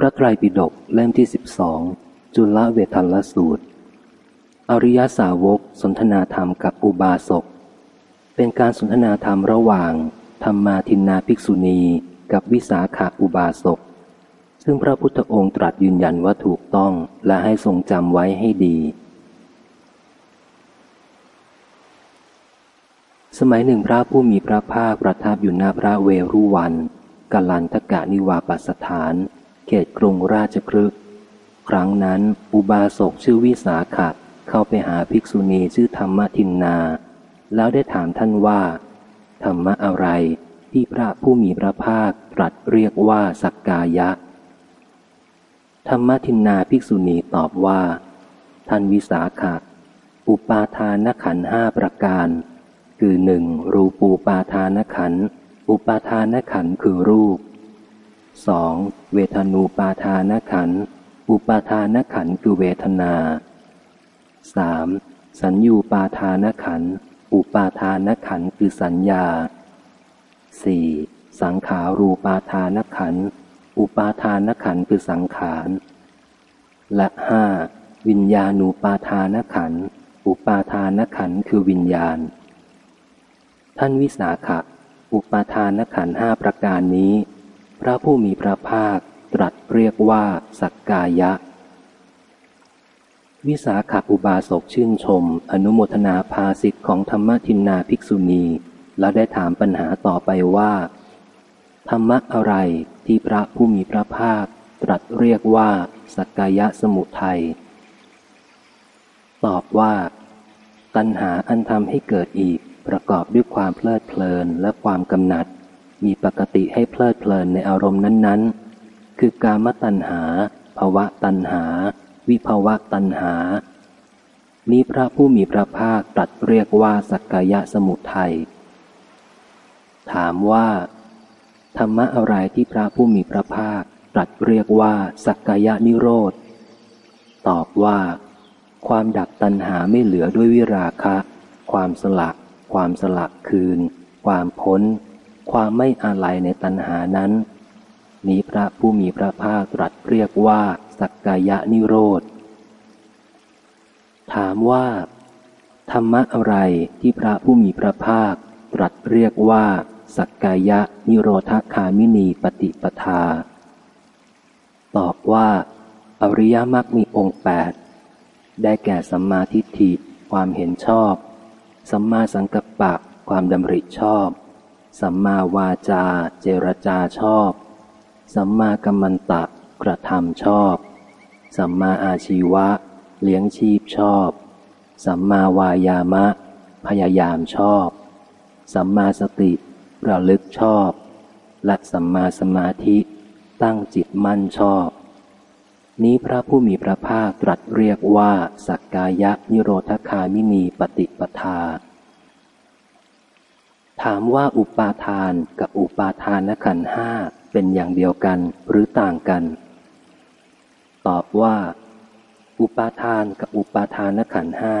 พระไตรปิฎกเล่มที่สิบสองจุลเวทัลสูตร อริยสาวกสนทนาธรรมกับอุบาสก เป็นการสนทนาธรรมระหว่าง ธรรมาทินนาภิกษุณีกับวิสาขาอุบาสก ซึ่งพระพุทธองค์ตรัสยืนยันว่าถูกต้องและให้ทรงจำไว้ให้ดี สมัยหนึ่งพระผู้มีพระภาคประทับอยู่หน้าพระเวรุวันกัลันทกะนิวาปสถาน เขตกรุงราชครึกครั้งนั้นอุบาสกชื่อวิสาขะเข้าไปหาภิกษุณีชื่อธรรมทินนา แล้วได้ถามท่านว่า ธรรมะอะไรที่พระผู้มีพระภาคตรัสเรียกว่าสักกายะ ธรรมทินนาภิกษุณีตอบว่า ท่านวิสาขะอุปาทานขันห้าประการ คือหนึ่งรูปูปาทานขันอุปาทานขันคือรูป สองเวทนูปาทานขัน อุปาทานขันคือเวทนาสามสัญญูปาทานขัน อุปาทานขันคือสัญญาสี่สังขารูปาทานขัน อุปาทานขันคือสังขาร และห้าวิญญาณูปาทานขัน อุปาทานขันคือวิญญาณ ท่านวิสาขะ อุปาทานขันห้าประการนี้ พระผู้มีพระภาคตรัสเรียกว่า สักกายะ วิสาขาอุบาสกชื่นชม อนุโมทนาภาสิทธิ์ของธรรมทินนาภิกษุณี แล้วได้ถามปัญหาต่อไปว่า ธรรมะอะไรที่พระผู้มีพระภาค ตรัสเรียกว่า สักกายะสมุทัยตอบว่า ตัณหาอันทำให้เกิดอีกประกอบด้วยความเพลิดเพลินและความกำหนัด มีปกติให้เพลิดเพลินในอารมณ์นั้น ๆ คือกามตัณหาภาวะตัณหา วิภาวะตัณหา นี้พระผู้มีพระภาคตรัสเรียกว่าสักกายะสมุทัย ถามว่า ธรรมะอะไรที่พระผู้มีพระภาคตรัสเรียกว่าสักกายะนิโรธ ตอบว่า ความดับตัณหาไม่เหลือด้วยวิราคะ ความสลัก ความสลักคืน ความพ้น ความไม่อาลัยในตัณหานั้น นี้พระผู้มีพระภาคตรัสเรียกว่า สักกายะนิโรธ ถามว่า ธรรมะอะไรที่พระผู้มีพระภาค ตรัสเรียกว่า สักกายะนิโรธคามินีปฏิปทา ตอบว่า อริยมรรคมีองค์แปดได้แก่สัมมาทิฏฐิความเห็นชอบ สัมมาสังกัปปะความดำริชอบ สัมมาวาจาเจรจาชอบ สัมมากัมมันตะกระทำชอบ สัมมาอาชีวะ เลี้ยงชีพชอบ สัมมาวายามะ พยายามชอบ สัมมาสติระลึกชอบ และสัมมาสมาธิตั้งจิตมั่นชอบ นี้พระผู้มีพระภาคตรัสเรียกว่า สักกายะนิโรธคามินีปฏิปทา ถามว่าอุปาทานกับอุปาทานขันห้าเป็นอย่างเดียวกันหรือต่างกัน ตอบว่า อุปาทานกับอุปาทานขันห้า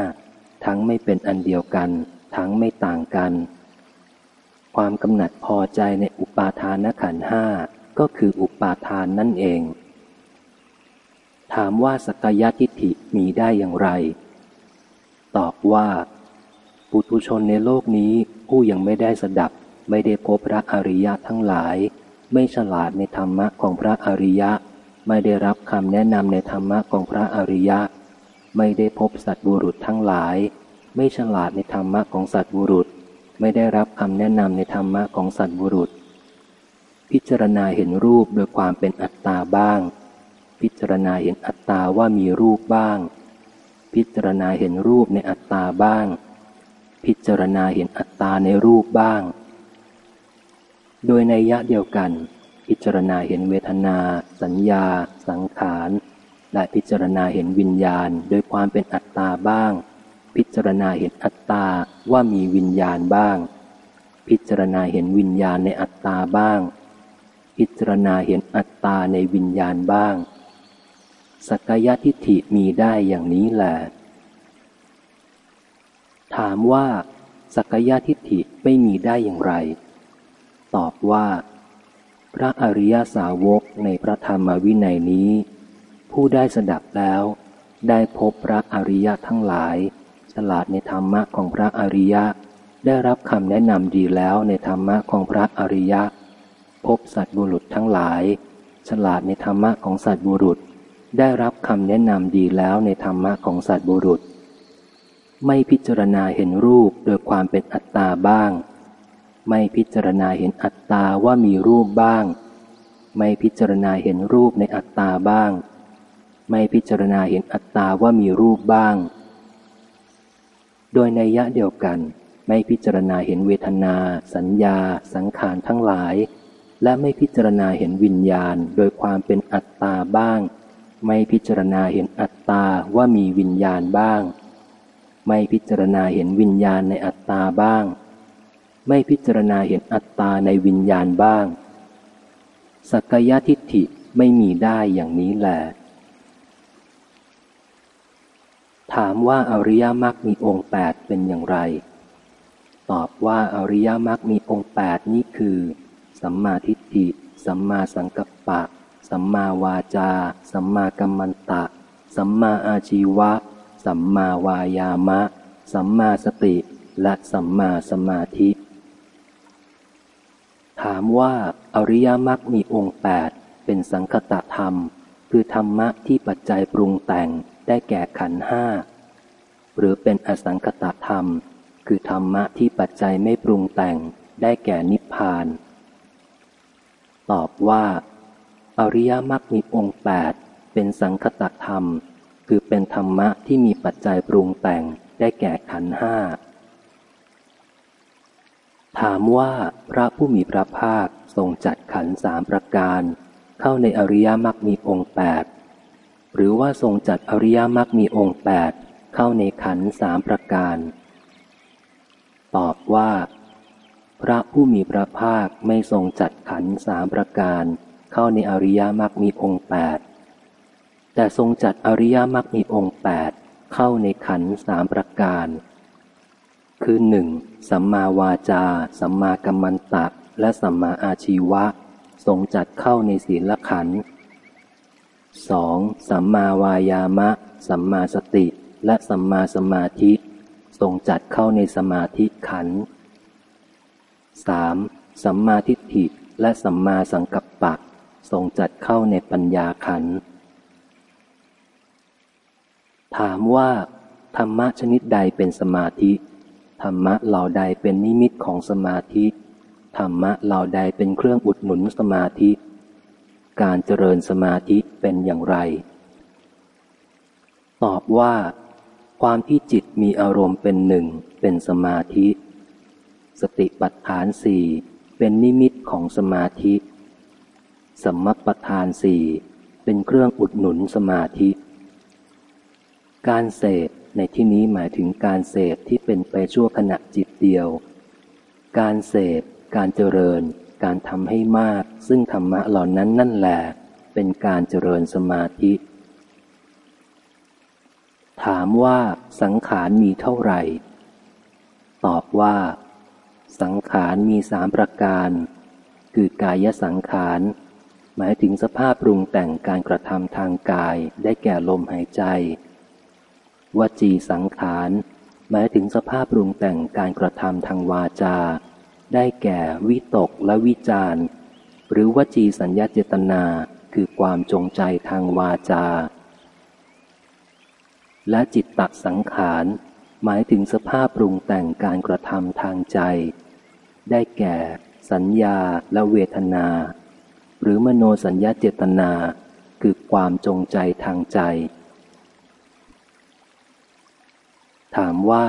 ทั้งไม่เป็นอันเดียวกัน ทั้งไม่ต่างกัน ความกำหนัดพอใจในอุปาทานขันห้าก็คืออุปาทานนั่นเอง ถามว่าสกยทิฏฐิมีได้อย่างไร ตอบว่า ปุถุชนในโลกนี้ผู้ยังไม่ได้สดับ ไม่ได้พบพระอริยะทั้งหลาย ไม่ฉลาดในธรรมะของพระอริยะ ไม่ได้รับคำแนะนำในธรรมะของพระอริยะ ไม่ได้พบสัตบุรุษทั้งหลาย ไม่ฉลาดในธรรมะของสัตบุรุษ ไม่ได้รับคำแนะนำในธรรมะของสัตบุรุษ พิจารณาเห็นรูปโดยความเป็นอัตตาบ้าง พิจารณาเห็นอัตตาว่ามีรูปบ้าง พิจารณาเห็นรูปในอัตตาบ้าง พิจารณาเห็นอัตตาในรูปบ้าง โดยในยะเดียวกัน พิจารณาเห็นเวทนา สัญญา สังขาร และพิจารณาเห็นวิญญาณ โดยความเป็นอัตตาบ้าง พิจารณาเห็นอัตตาว่ามีวิญญาณบ้าง พิจารณาเห็นวิญญาณในอัตตาบ้าง พิจารณาเห็นอัตตาในวิญญาณบ้าง สักยทิฏฐิมีได้อย่างนี้แหละ ถามว่า สักยะทิฏฐิไม่มีได้อย่างไร ตอบว่า พระอริยสาวกในพระธรรมวินัยนี้ ผู้ได้สดับแล้ว ได้พบพระอริยะทั้งหลาย ฉลาดในธรรมะของพระอริยะ ได้รับคำแนะนำดีแล้วในธรรมะของพระอริยะ พบสัตบุรุษทั้งหลาย ฉลาดในธรรมะของสัตบุรุษ ได้รับคำแนะนำดีแล้วในธรรมะของสัตบุรุษ ไม่พิจารณาเห็นรูปโดยความเป็นอัตตาบ้าง ไม่พิจารณาเห็นอัตตาว่ามีรูปบ้าง ไม่พิจารณาเห็นรูปในอัตตาบ้าง ไม่พิจารณาเห็นอัตตาว่ามีรูปบ้าง โดยในยะเดียวกัน ไม่พิจารณาเห็นเวทนา สัญญา สังขารทั้งหลาย และไม่พิจารณาเห็นวิญญาณโดยความเป็นอัตตาบ้าง ไม่พิจารณาเห็นอัตตาว่ามีวิญญาณบ้าง ไม่พิจารณาเห็นวิญญาณในอัตตาบ้าง ไม่พิจารณาเห็นอัตตาในวิญญาณบ้าง สักกายทิฏฐิไม่มีได้อย่างนี้แหละถามว่าอริยมรรคมีองค์แปดเป็นอย่างไร ตอบว่าอริยมรรคมีองค์แปดนี้คือ สัมมาทิฏฐิ สัมมาสังกัปปะ สัมมาวาจา สัมมากัมมันตะ สัมมาอาชีวะ สัมมาวายามะ สัมมาสติ และสัมมาสมาธิ ถามว่าอริยมรรคมีองค์แปดเป็นสังคตะธรรม คือธรรมะที่ปัจจัยปรุงแต่งได้แก่ขันห้า หรือเป็นอสังคตธรรม คือธรรมะที่ปัจจัยไม่ปรุงแต่งได้แก่นิพพาน ตอบว่า อริยมรรคมีองค์แปดเป็นสังคตธรรม คือเป็นธรรมะที่มีปัจจัยปรุงแต่งได้แก่ขันห้า ถามว่าพระผู้มีพระภาคทรงจัดขันสามประการ เข้าในอริยมรรคมีองค์แปดหรือว่าทรงจัดอริยมรรคมีองค์แปดเข้าในขันสามประการ ตอบว่า พระผู้มีพระภาคไม่ทรงจัดขันสามประการ เข้าในอริยมรรคมีองค์แปด แต่ทรงจัดอริยมรรคมีองค์แปดเข้าในขันสามประการ คือหนึ่งสัมมาวาจา สัมมากัมมันตะ และสัมมาอาชีวะ ทรงจัดเข้าในศีลขันธ์สองสัมมาวายามะ สัมมาสติ และสัมมาสมาธิ ทรงจัดเข้าในสมาธิขันสามสัมมาทิฏฐิและสัมมาสังกัปปะ ทรงจัดเข้าในปัญญาขัน ถามว่าธรรมะชนิดใดเป็นสมาธิ ธรรมะเหล่าใดเป็นนิมิตของสมาธิ ธรรมะเหล่าใดเป็นเครื่องอุดหนุนสมาธิ การเจริญสมาธิเป็นอย่างไร ตอบว่า ความที่จิตมีอารมณ์เป็นหนึ่งเป็นสมาธิ สติปัฏฐานสี่เป็นนิมิตของสมาธิ สมมปทานสี่เป็นเครื่องอุดหนุนสมาธิ การเสพในที่นี้หมายถึงการเสพที่เป็นไปชั่วขณะจิตเดียว การเสพ การเจริญ การทำให้มาก ซึ่งธรรมะเหล่านั้นนั่นแหละเป็นการเจริญสมาธิ ถามว่าสังขารมีเท่าไหร่ ตอบว่า สังขารมีสามประการ คือกายสังขารหมายถึงสภาพปรุงแต่งการกระทำทางกายได้แก่ลมหายใจ วจีสังขาร หมายถึงสภาพปรุงแต่งการกระทำทางวาจา ได้แก่วิตกและวิจารหรือวจีสัญญาเจตนา คือความจงใจทางวาจา และจิตตสังขาร หมายถึงสภาพปรุงแต่งการกระทำทางใจ ได้แก่ สัญญาและเวทนา หรือมโนสัญญาเจตนา คือความจงใจทางใจ ถามว่า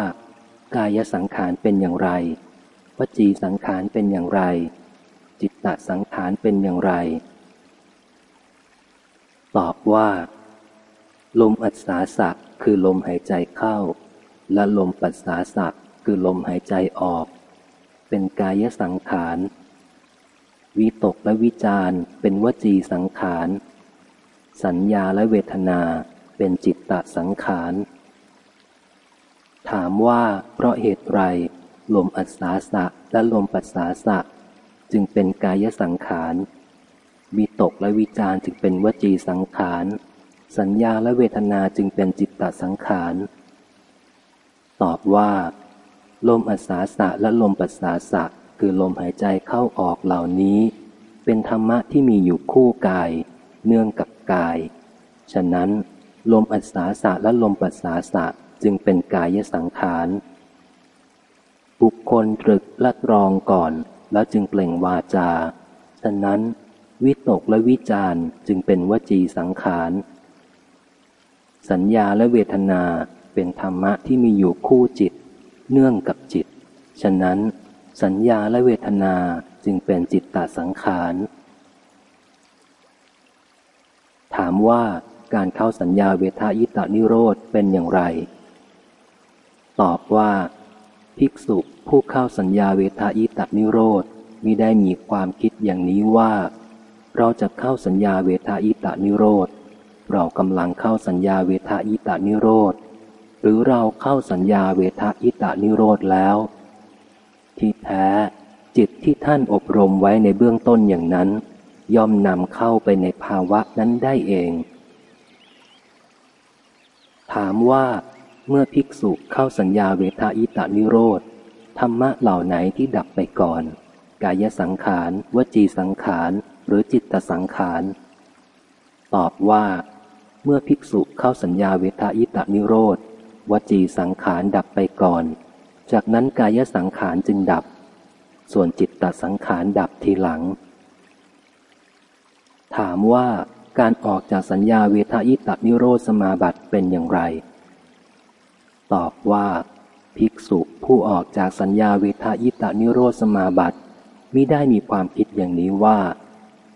กายสังขารเป็นอย่างไร วจีสังขารเป็นอย่างไร จิตตสังขารเป็นอย่างไร ตอบว่า ลมอัศสาสะคือลมหายใจเข้า และลมปัสสาสะคือลมหายใจออก เป็นกายสังขารวิตกและวิจารเป็นวจีสังขาร สัญญาและเวทนาเป็นจิตตสังขาร ถามว่าเพราะเหตุไรลมอัศสาสะและลมปัสสาสะ จึงเป็นกายสังขารวิตกและวิจารจึงเป็นวจีสังขาร สัญญาและเวทนาจึงเป็นจิตตสังขาร ตอบว่า ลมอัศสาสะและลมปัสสาสะคือลมหายใจเข้าออกเหล่านี้ เป็นธรรมะที่มีอยู่คู่กาย เนื่องกับกาย ฉะนั้น ลมอัศสาสะและลมปัสสาสะ จึงเป็นกายสังขาร บุคคลตรึกและตรองก่อนแล้วจึงเปล่งวาจา ฉะนั้น วิตกและวิจารจึงเป็นวจีสังขาร สัญญาและเวทนาเป็นธรรมะที่มีอยู่คู่จิต เนื่องกับจิต ฉะนั้น สัญญาและเวทนาจึงเป็นจิตตสังขาร ถามว่าการเข้าสัญญาเวทายตานิโรธเป็นอย่างไร ตอบว่า ภิกษุผู้เข้าสัญญาเวทายตานิโรธมิได้มีความคิดอย่างนี้ว่า เราจะเข้าสัญญาเวทายตานิโรธ เรากำลังเข้าสัญญาเวทายตานิโรธ หรือเราเข้าสัญญาเวทายตานิโรธแล้ว ที่แท้จิตที่ท่านอบรมไว้ในเบื้องต้นอย่างนั้น ย่อมนำเข้าไปในภาวะนั้นได้เอง ถามว่า เมื่อภิกษุเข้าสัญญาเวทายตานิโรธ ธรรมะเหล่าไหนที่ดับไปก่อน กายสังขาร วจีสังขาร หรือจิตตสังขาร ตอบว่า เมื่อภิกษุเข้าสัญญาเวทายตานิโรธ วจีสังขารดับไปก่อน จากนั้นกายสังขารจึงดับ ส่วนจิตตสังขารดับทีหลัง ถามว่าการออกจากสัญญาเวทายตานิโรธสมาบัติเป็นอย่างไร ตอบว่า ภิกษุผู้ออกจากสัญญาเวทายตานิโรธสมาบัติมิได้มีความคิดอย่างนี้ว่า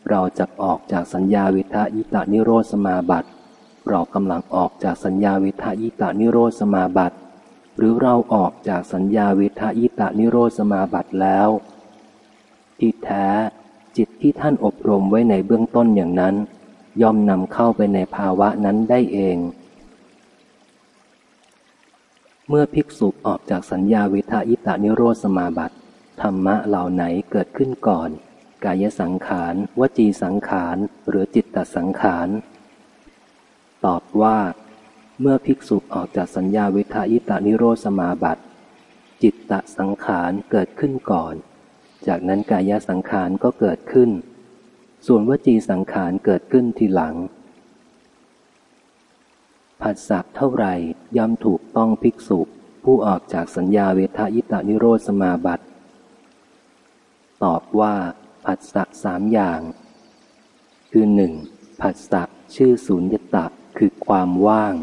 เราจะออกจากสัญญาเวทายตานิโรธสมาบัติเรากำลังออกจากสัญญาเวทายตานิโรธสมาบัติหรือเราออกจากสัญญาเวทายตานิโรธสมาบัติแล้ว ที่แท้จิตที่ท่านอบรมไว้ในเบื้องต้นอย่างนั้น ย่อมนำเข้าไปในภาวะนั้นได้เอง เมื่อภิกษุออกจากสัญญาเวทายตานิโรธสมาบัติธรรมะเหล่าไหนเกิดขึ้นก่อน กายสังขารวจีสังขารหรือจิตตสังขาร ตอบว่า เมื่อภิกษุออกจากสัญญาวิทายตานิโรธสมาบัติจิตตสังขารเกิดขึ้นก่อน จากนั้นกายสังขารก็เกิดขึ้น ส่วนวจีสังขารเกิดขึ้นทีหลัง ผัสสะเท่าไหร่ย่อมถูกต้องภิกษุ ผู้ออกจากสัญญาเวทายตานิโรธสมาบัติ ตอบว่าผัสสะสามอย่าง คือหนึ่งผัสสะชื่อศูนยตะคือความว่าง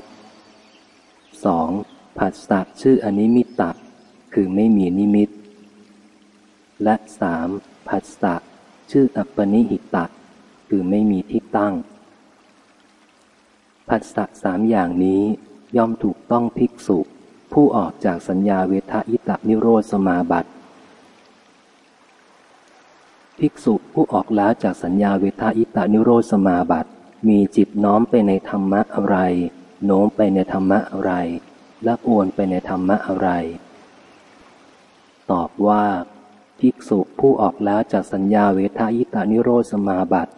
2. ผัสสะชื่ออนิมิตตะคือไม่มีนิมิต และสามผัสสะชื่ออัปปนิหิตะคือไม่มีที่ตั้ง ผัสสะสามอย่างนี้ย่อมถูกต้องภิกษุ ผู้ออกจากสัญญาเวทายตะนิโรธสมาบัติภิกษุผู้ออกแล้วจากสัญญาเวทายตะนิโรธสมาบัติ มีจิตน้อมไปในธรรมะอะไร โน้มไปในธรรมะอะไร และโอนไปในธรรมะอะไร ตอบว่า ภิกษุผู้ออกแล้วจากสัญญาเวทายตานิโรธสมาบัติ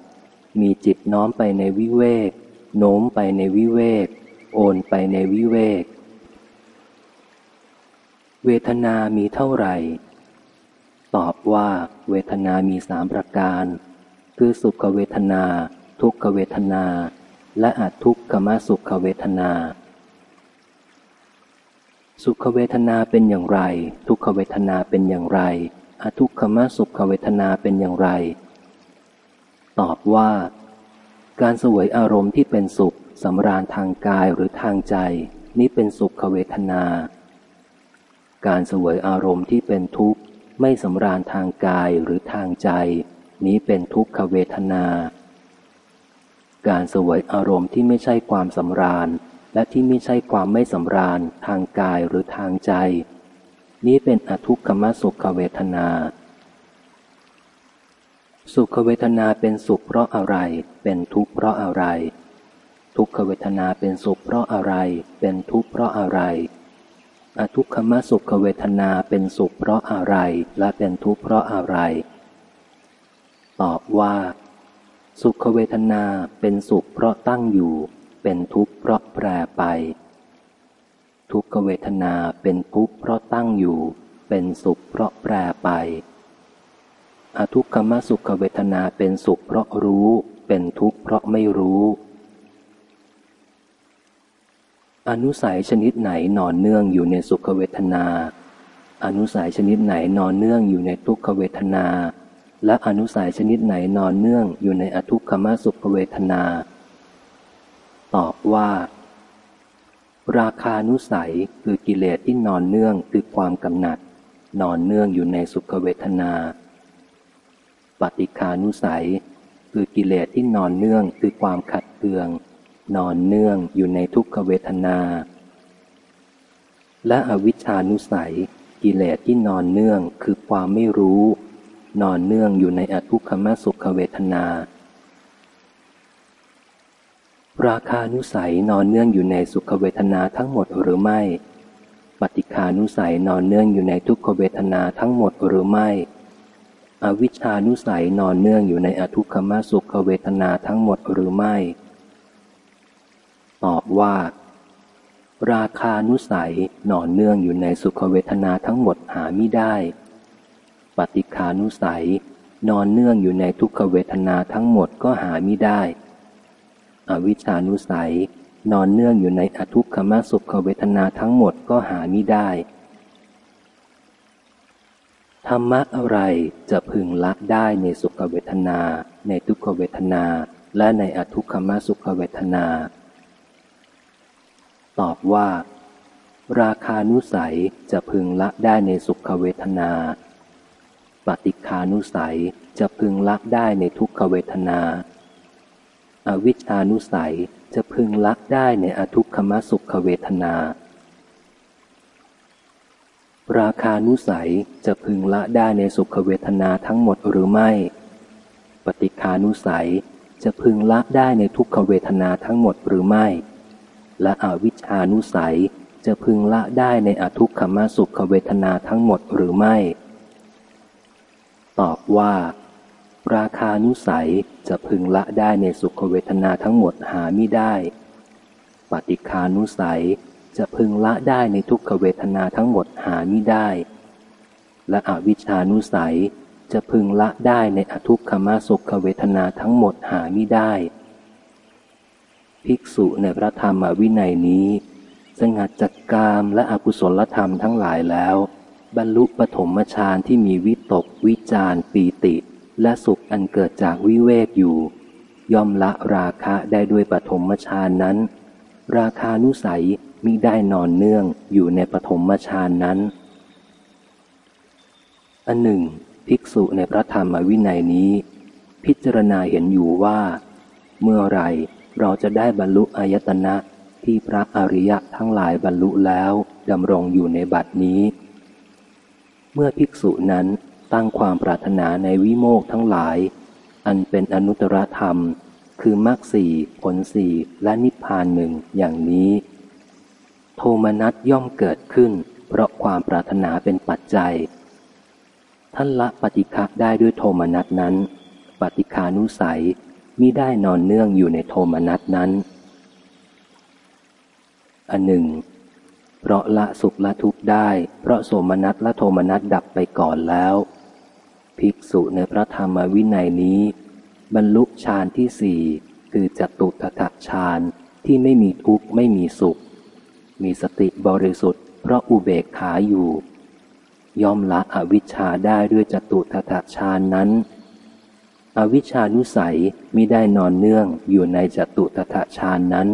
มีจิตน้อมไปในวิเวก โน้มไปในวิเวก โอนไปในวิเวก เวทนามีเท่าไหร่ ตอบว่าเวทนามีสามประการ คือสุขเวทนา ทุกขเวทนา และอาทุกขมสุขเวทนา สุขเวทนาเป็นอย่างไร ทุกขเวทนาเป็นอย่างไรอทุกขมสุขเวทนาเป็นอย่างไร ตอบว่า การสวยอารมณ์ที่เป็นสุขสำราญทางกายหรือทางใจ นี้เป็นสุขเวทนา การสวยอารมณ์ที่เป็นทุกข์ไม่สำราญทางกายหรือทางใจ นี้เป็นทุกขเวทนา การสวยอารมณ์ที่ไม่ใช่ความสำราญ และที่ไม่ใช่ความไม่สำราญทางกายหรือทางใจ นี้เป็นอทุกขมสุขเวทนา สุขเวทนาเป็นสุขเพราะอะไร เป็นทุกข์เพราะอะไร ทุกขเวทนาเป็นสุขเพราะอะไร เป็นทุกข์เพราะอะไร อทุกขมสุขเวทนาเป็นสุขเพราะอะไร และเป็นทุกข์เพราะอะไร ตอบว่า สุขเวทนาเป็นสุขเพราะตั้งอยู่ เป็นทุกข์เพราะแปรไป ทุกขเวทนาเป็นทุกข์เพราะตั้งอยู่ เป็นสุขเพราะแปรไป อทุกขมสุขเวทนาเป็นสุขเพราะรู้ เป็นทุกข์เพราะไม่รู้ อนุสัยชนิดไหนนอนเนื่องอยู่ในสุขเวทนา อนุสัยชนิดไหนนอนเนื่องอยู่ในทุกขเวทนา และอนุสัยชนิดไหนนอนเนื่องอยู่ในอทุกขมสุขเวทนา ตอบว่า ราคานุสัยคือกิเลสที่นอนเนื่องคือความกำหนัด นอนเนื่องอยู่ในสุขเวทนา ปฏิคานุสัย คือกิเลสที่นอนเนื่องคือความขัดเคือง นอนเนื่องอยู่ในทุกขเวทนา และอวิชานุสัย กิเลสที่นอนเนื่องคือความไม่รู้ นอนเนื่องอยู่ในอทุกขมสุขเวทนา ราคานุสัยนอนเนื่องอยู่ในสุขเวทนาทั้งหมดหรือไม่ ปฏิคานุสัยนอนเนื่องอยู่ในทุกขเวทนาทั้งหมดหรือไม่ อวิชานุสัยนอนเนื่องอยู่ในอทุกขมสุขเวทนาทั้งหมดหรือไม่ ตอบว่า ราคานุสัยนอนเนื่องอยู่ในสุขเวทนาทั้งหมดหาไม่ได้ ปฏิคานุสัยนอนเนื่องอยู่ในทุกขเวทนาทั้งหมดก็หาไม่ได้ อวิชานุสัยนอนเนื่องอยู่ในอทุกขมสุขเวทนาทั้งหมดก็หาไม่ได้ ธรรมะอะไรจะพึงละได้ในสุขเวทนา ในทุกขเวทนา และในอทุกขมสุขเวทนา ตอบว่า ราคานุสัยจะพึงละได้ในสุขเวทนา ปฏิคานุสัยจะพึงละได้ในทุกขเวทนา อวิชานุสัยจะพึงละได้ในอทุกขมสุขเวทนา ราคานุสัยจะพึงละได้ในสุขเวทนาทั้งหมดหรือไม่ ปฏิคานุสัยจะพึงละได้ในทุกขเวทนาทั้งหมดหรือไม่ และอวิชานุสัยจะพึงละได้ในอทุกขมสุขเวทนาทั้งหมดหรือไม่ ตอบว่า ราคานุสัยจะพึงละได้ในสุขเวทนาทั้งหมดหาไม่ได้ ปฏิคานุสัย จะพึงละได้ในทุกขเวทนาทั้งหมดหาม่ได้ และอวิชานุสัยจะพึงละได้ในอทุกขมาสุขเวทนาทั้งหมดหาม่ได้ ภิกษุในพระธรรมวินัยนี้ สงัดจัดกามและอกุศลธรรมทั้งหลายแล้ว บรรลุปฐมฌานที่มีวิตก วิจารปีติ และสุขอันเกิดจากวิเวกอยู่ ย่อมละราคะได้ด้วยปฐมฌานนั้น ราคานุสัย มิได้นอนเนื่องอยู่ในปฐมฌานนั้น อันหนึ่ง ภิกษุในพระธรรมวินัยนี้ พิจารณาเห็นอยู่ว่า เมื่อไรเราจะได้บรรลุอายตนะที่พระอริยะทั้งหลายบรรลุแล้วดำรงอยู่ในบัดนี้ เมื่อภิกษุนั้นตั้งความปรารถนาในวิโมกทั้งหลาย อันเป็นอนุตตรธรรม คือมรรคสี่ผลสี่และนิพพานหนึ่งอย่างนี้ โทมนัสย่อมเกิดขึ้น เพราะความปรารถนาเป็นปัจจัย ท่านละปฏิฆะได้ด้วยโทมนัสนั้น ปฏิคานุสัยมิได้นอนเนื่องอยู่ในโทมนัสนั้น อันหนึ่ง เพราะละสุขละทุกข์ได้ เพราะโสมนัสและโทมนัสดับไปก่อนแล้ว ภิกษุในพระธรรมวินัยนี้ บรรลุฌานที่สี่คือจตุตถฌานที่ไม่มีทุกข์ไม่มีสุข มีสติบริสุทธิ์เพราะอุเบกขาอยู่ ย่อมละอวิชชาได้ด้วยจตุตถฌานนั้น อวิชานุสัยมิได้นอนเนื่องอยู่ในจตุตถฌานนั้น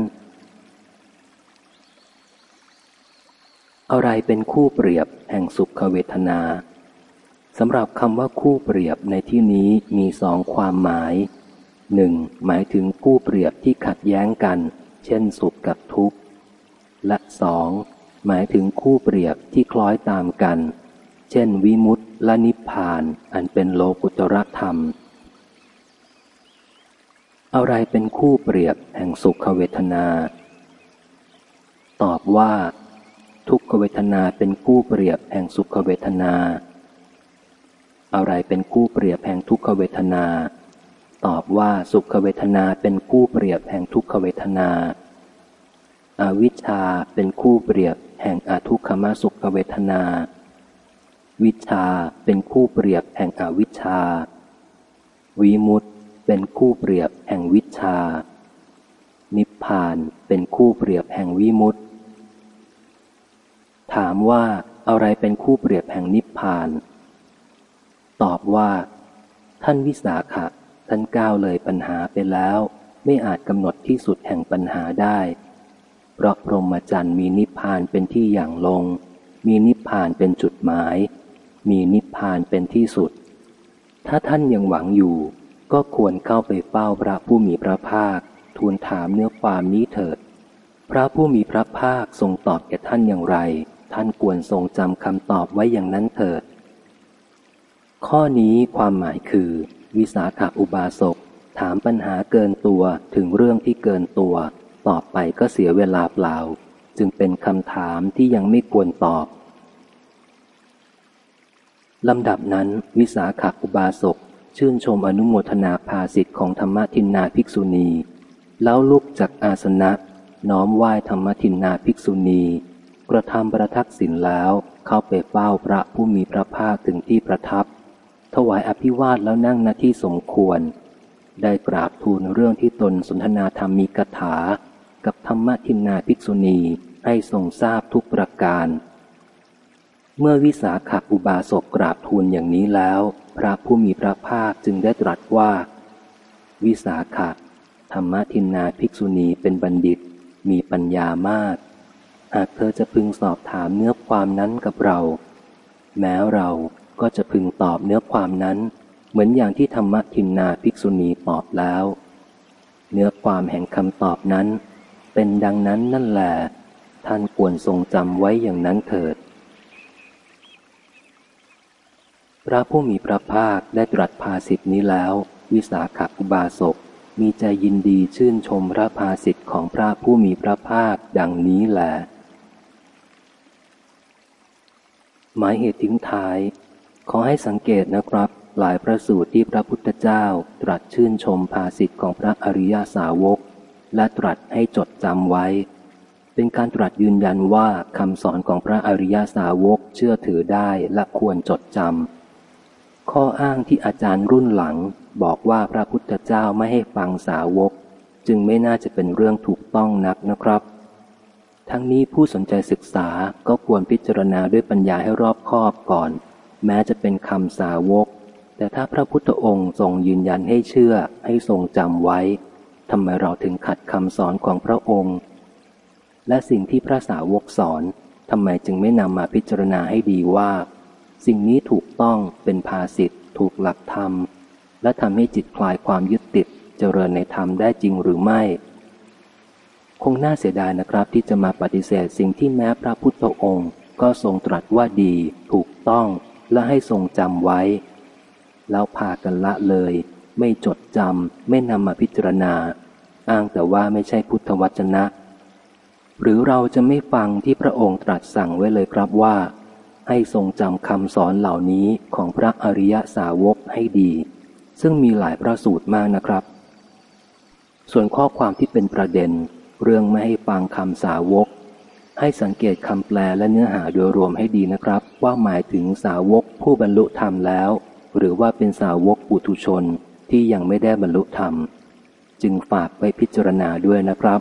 อะไรเป็นคู่เปรียบแห่งสุขเวทนาสำหรับคำว่าคู่เปรียบในที่นี้มีสองความหมายหนึ่งหมายถึงคู่เปรียบที่ขัดแย้งกัน เช่นสุขกับทุกข์ และสองหมายถึงคู่เปรียบที่คล้อยตามกัน เช่น วิมุตติและนิพพานอันเป็นโลกุตรธรรม อะไรเป็นคู่เปรียบแห่งสุขเวทนา ตอบว่า ทุกขเวทนาเป็นคู่เปรียบแห่งสุขเวทนา อะไรเป็นคู่เปรียบแห่งทุกขเวทนา ตอบว่าสุขเวทนาเป็นคู่เปรียบแห่งทุกขเวทนาา อวิชชาเป็นคู่เปรียบแห่งอทุกขมสุขเวทนา วิชาเป็นคู่เปรียบแห่งอวิชชา วิมุตเป็นคู่เปรียบแห่งวิชา นิพพานเป็นคู่เปรียบแห่งวิมุตถามว่าอะไรเป็นคู่เปรียบแห่งนิพพาน ตอบว่า ท่านวิสาขะท่านก้าวเลยปัญหาไปแล้ว ไม่อาจกำหนดที่สุดแห่งปัญหาได้ เพราะพรหมจรรย์มีนิพพานเป็นที่อย่างลง มีนิพพานเป็นจุดหมาย มีนิพพานเป็นที่สุด ถ้าท่านยังหวังอยู่ ก็ควรเข้าไปเฝ้าพระผู้มีพระภาค ทูลถามเนื้อความนี้เถิด พระผู้มีพระภาคทรงตอบแก่ท่านอย่างไร ท่านควรทรงจำคำตอบไว้อย่างนั้นเถิด ข้อนี้ความหมายคือ วิสาขาอุบาสกถามปัญหาเกินตัวถึงเรื่องที่เกินตัว ตอบไปก็เสียเวลาเปล่า จึงเป็นคำถามที่ยังไม่ควรตอบลำดับนั้นวิสาขาอุบาสกชื่นชมอนุโมทนาภาสิทธิ์ของธรรมทินนาภิกษุณี แล้วลุกจากอาสนะ น้อมไหว้ธรรมทินนาภิกษุณี กระทำประทักษิณแล้วเข้าไปเฝ้าพระผู้มีพระภาคถึงที่ประทับ ถวายอภิวาทแล้วนั่งหน้าที่สมควร ได้กราบทูลเรื่องที่ตนสนทนาธรรมมีกถา กับธรรมทินนาภิกษุณีให้ทรงทราบทุกประการ เมื่อวิสาขาอุบาสกกราบทูลอย่างนี้แล้ว พระผู้มีพระภาคจึงได้ตรัสว่า วิสาขะธรรมทินนาภิกษุณีเป็นบัณฑิตมีปัญญามาก หากเธอจะพึงสอบถามเนื้อความนั้นกับเรา แม้เราก็จะพึงตอบเนื้อความนั้น เหมือนอย่างที่ธรรมทินนาภิกษุณีตอบแล้ว เนื้อความแห่งคำตอบนั้น เป็นดังนั้นนั่นแหละท่านควรทรงจำไว้อย่างนั้นเถิด พระผู้มีพระภาคได้ตรัสภาสิทธินี้แล้ว วิสาขอุบาสกมีใจยินดีชื่นชมพระภาสิทธิ์ของพระผู้มีพระภาคดังนี้แหละหมายเหตุทิ้งท้าย ขอให้สังเกตนะครับ หลายพระสูตรที่พระพุทธเจ้าตรัสชื่นชมภาสิทธิ์ของพระอริยาสาวก และตรัสให้จดจำไว้ เป็นการตรัสยืนยันว่าคำสอนของพระอริยาสาวกเชื่อถือได้และควรจดจำข้ออ้างที่อาจารย์รุ่นหลังบอกว่าพระพุทธเจ้าไม่ให้ฟังสาวก จึงไม่น่าจะเป็นเรื่องถูกต้องนักนะครับ ทั้งนี้ผู้สนใจศึกษาก็ควรพิจารณาด้วยปัญญาให้รอบคอบก่อน แม้จะเป็นคำสาวก แต่ถ้าพระพุทธองค์ทรงยืนยันให้เชื่อให้ทรงจำไว้ ทำไมเราถึงขัดคำสอนของพระองค์ และสิ่งที่พระสาวกสอนทำไมจึงไม่นำมาพิจารณาให้ดีว่า สิ่งนี้ถูกต้องเป็นภาสิทธ์ถูกหลักธรรม และทำให้จิตคลายความยึดติดเจริญในธรรมได้จริงหรือไม่ คงน่าเสียดายนะครับที่จะมาปฏิเสธสิ่งที่แม้พระพุทธองค์ก็ทรงตรัสว่าดี ถูกต้องและให้ทรงจำไว้ แล้วพากันละเลย ไม่จดจำไม่นำมาพิจารณา อ้างแต่ว่าไม่ใช่พุทธวจนะ หรือเราจะไม่ฟังที่พระองค์ตรัสสั่งไว้เลยครับว่า ให้ทรงจำคำสอนเหล่านี้ของพระอริยสาวกให้ดี ซึ่งมีหลายพระสูตรมากนะครับ ส่วนข้อความที่เป็นประเด็น เรื่องไม่ให้ฟังคำสาวกให้สังเกตคำแปลและเนื้อหาโดยรวมให้ดีนะครับ ว่าหมายถึงสาวกผู้บรรลุธรรมแล้ว หรือว่าเป็นสาวกปุถุชน ที่ยังไม่ได้บรรลุธรรม จึงฝากไว้พิจารณาด้วยนะครับ